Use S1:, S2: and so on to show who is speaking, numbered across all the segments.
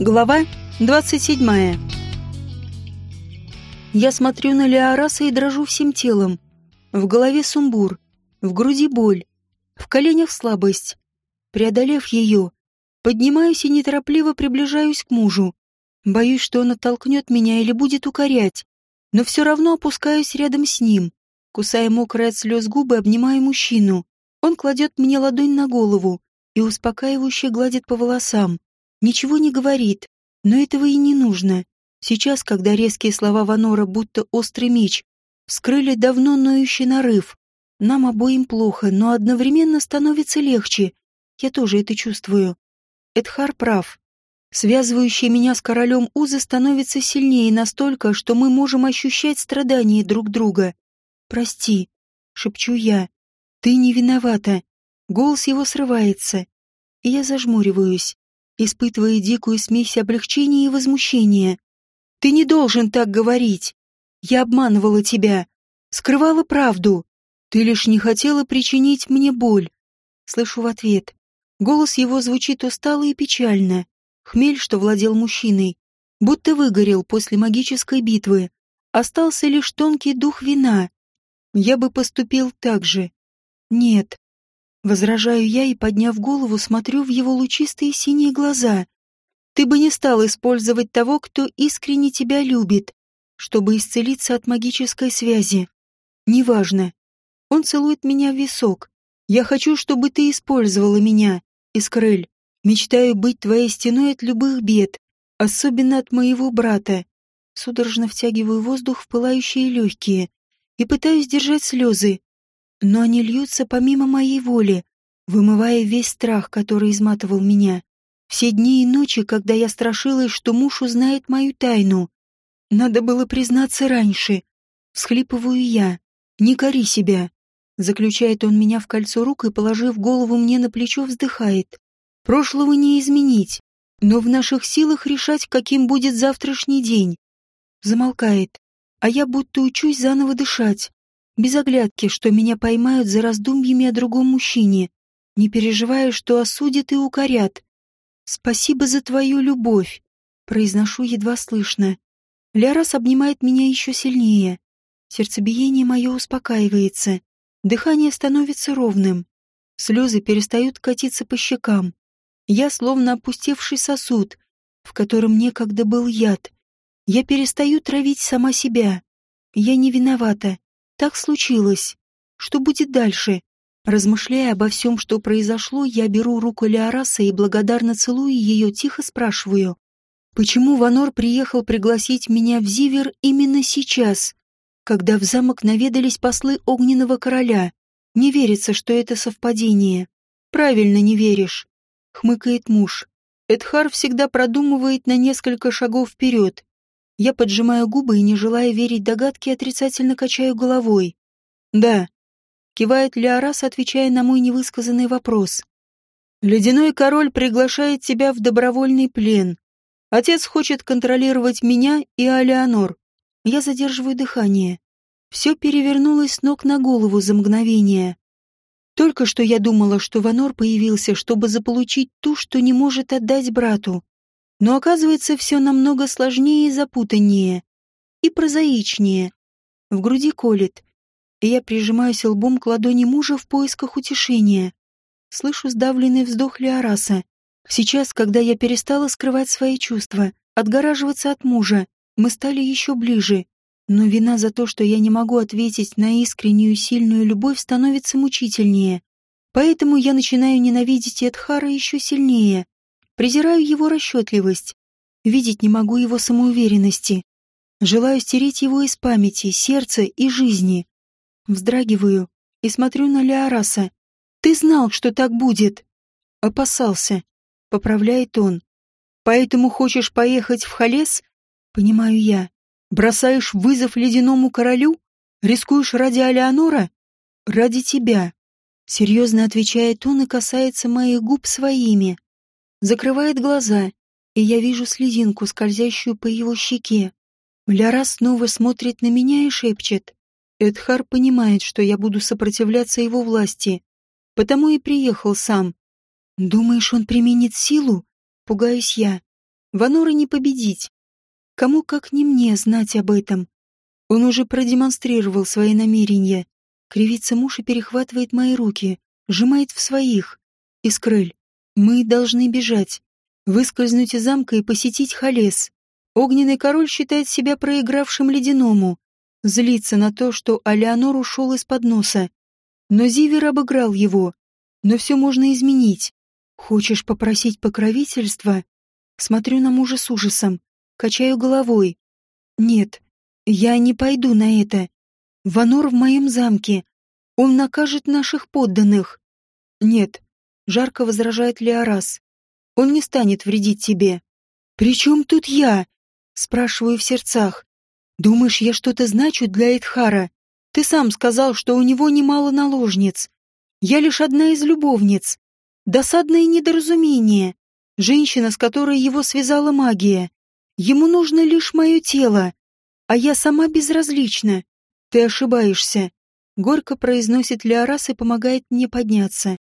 S1: Глава 27. Я смотрю на Леораса и дрожу всем телом. В голове сумбур, в груди боль, в коленях слабость. Преодолев ее, поднимаюсь и неторопливо приближаюсь к мужу. Боюсь, что он оттолкнет меня или будет укорять, но все равно опускаюсь рядом с ним. Кусая мокрые от слез губы, обнимаю мужчину. Он кладет мне ладонь на голову и успокаивающе гладит по волосам. Ничего не говорит, но этого и не нужно. Сейчас, когда резкие слова Ванора, будто острый меч, вскрыли давно ноющий нарыв, нам обоим плохо, но одновременно становится легче. Я тоже это чувствую. Эдхар прав. Связывающие меня с королем узы становятся сильнее настолько, что мы можем ощущать страдания друг друга. «Прости», — шепчу я. «Ты не виновата». Голос его срывается, и я зажмуриваюсь, испытывая дикую смесь облегчения и возмущения. «Ты не должен так говорить. Я обманывала тебя, скрывала правду. Ты лишь не хотела причинить мне боль». Слышу в ответ. Голос его звучит устало и печально. Хмель, что владел мужчиной, будто выгорел после магической битвы. Остался лишь тонкий дух вина. Я бы поступил так же. Нет. Возражаю я и, подняв голову, смотрю в его лучистые синие глаза. Ты бы не стал использовать того, кто искренне тебя любит, чтобы исцелиться от магической связи. Неважно. Он целует меня в висок. Я хочу, чтобы ты использовала меня, Искрель. Мечтаю быть твоей стеной от любых бед, особенно от моего брата. Судорожно втягиваю воздух в пылающие легкие и пытаюсь держать слезы. Но они льются помимо моей воли, вымывая весь страх, который изматывал меня. Все дни и ночи, когда я страшилась, что муж узнает мою тайну. Надо было признаться раньше. Всхлипываю я. Не кори себя. Заключает он меня в кольцо рук и, положив голову мне на плечо, вздыхает. Прошлого не изменить, но в наших силах решать, каким будет завтрашний день. Замолкает, а я будто учусь заново дышать, без оглядки, что меня поймают за раздумьями о другом мужчине, не переживая, что осудят и укорят. «Спасибо за твою любовь», — произношу едва слышно. Лярас обнимает меня еще сильнее. Сердцебиение мое успокаивается, дыхание становится ровным. Слезы перестают катиться по щекам. Я словно опустевший сосуд, в котором некогда был яд. Я перестаю травить сама себя. Я не виновата. Так случилось. Что будет дальше? Размышляя обо всем, что произошло, я беру руку Леораса и благодарно целую ее, тихо спрашиваю. Почему Ванор приехал пригласить меня в Зивер именно сейчас, когда в замок наведались послы Огненного Короля? Не верится, что это совпадение. Правильно не веришь хмыкает муж. Эдхар всегда продумывает на несколько шагов вперед. Я поджимаю губы и, не желая верить догадке, отрицательно качаю головой. «Да», — кивает Леорас, отвечая на мой невысказанный вопрос. «Ледяной король приглашает тебя в добровольный плен. Отец хочет контролировать меня и Алеонор. Я задерживаю дыхание. Все перевернулось с ног на голову за мгновение. Только что я думала, что Ванор появился, чтобы заполучить ту, что не может отдать брату. Но оказывается, все намного сложнее и запутаннее. И прозаичнее. В груди колет. Я прижимаюсь лбом к ладони мужа в поисках утешения. Слышу сдавленный вздох Леораса. Сейчас, когда я перестала скрывать свои чувства, отгораживаться от мужа, мы стали еще ближе, но вина за то, что я не могу ответить на искреннюю сильную любовь, становится мучительнее. Поэтому я начинаю ненавидеть Эдхара еще сильнее. Презираю его расчетливость. Видеть не могу его самоуверенности. Желаю стереть его из памяти, сердца и жизни. Вздрагиваю и смотрю на Леораса. «Ты знал, что так будет!» «Опасался», — поправляет он. «Поэтому хочешь поехать в Халес?» «Понимаю я. Бросаешь вызов ледяному королю? Рискуешь ради Алеонора? Ради тебя. Серьезно отвечает он и касается моих губ своими. Закрывает глаза, и я вижу слезинку, скользящую по его щеке. Ляра снова смотрит на меня и шепчет. Эдхар понимает, что я буду сопротивляться его власти, потому и приехал сам. Думаешь, он применит силу? Пугаюсь я. Ванора не победить. Кому как не мне знать об этом? Он уже продемонстрировал свои намерения. Кривится муж и перехватывает мои руки, сжимает в своих. Искрыль, мы должны бежать, выскользнуть из замка и посетить Халес. Огненный король считает себя проигравшим ледяному, злится на то, что Алеонор ушел из-под носа. Но Зивер обыграл его. Но все можно изменить. Хочешь попросить покровительства? Смотрю на мужа с ужасом, качаю головой. Нет, я не пойду на это. Ванор в моем замке. Он накажет наших подданных. Нет, жарко возражает Леорас. Он не станет вредить тебе. При чем тут я? Спрашиваю в сердцах. Думаешь, я что-то значу для Эдхара? Ты сам сказал, что у него немало наложниц. Я лишь одна из любовниц. Досадное недоразумение. Женщина, с которой его связала магия. Ему нужно лишь мое тело. А я сама безразлична. Ты ошибаешься. Горько произносит Леорас и помогает мне подняться.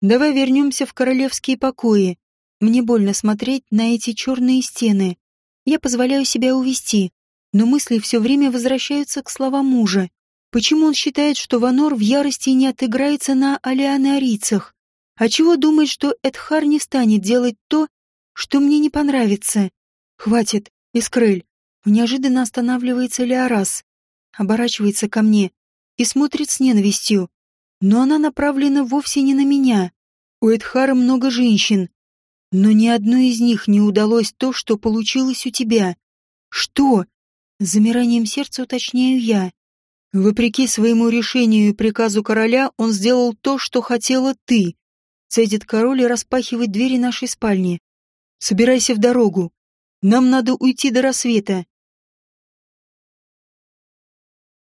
S1: Давай вернемся в королевские покои. Мне больно смотреть на эти черные стены. Я позволяю себя увести, но мысли все время возвращаются к словам мужа. Почему он считает, что Ванор в ярости не отыграется на алианарийцах? А чего думает, что Эдхар не станет делать то, что мне не понравится? Хватит, Искрыль. Неожиданно останавливается Леорас, оборачивается ко мне и смотрит с ненавистью. Но она направлена вовсе не на меня. У Эдхара много женщин, но ни одной из них не удалось то, что получилось у тебя. Что? С замиранием сердца уточняю я. Вопреки своему решению и приказу короля, он сделал то, что хотела ты. Цедит король и распахивает двери нашей спальни. Собирайся в дорогу. Нам надо уйти до рассвета.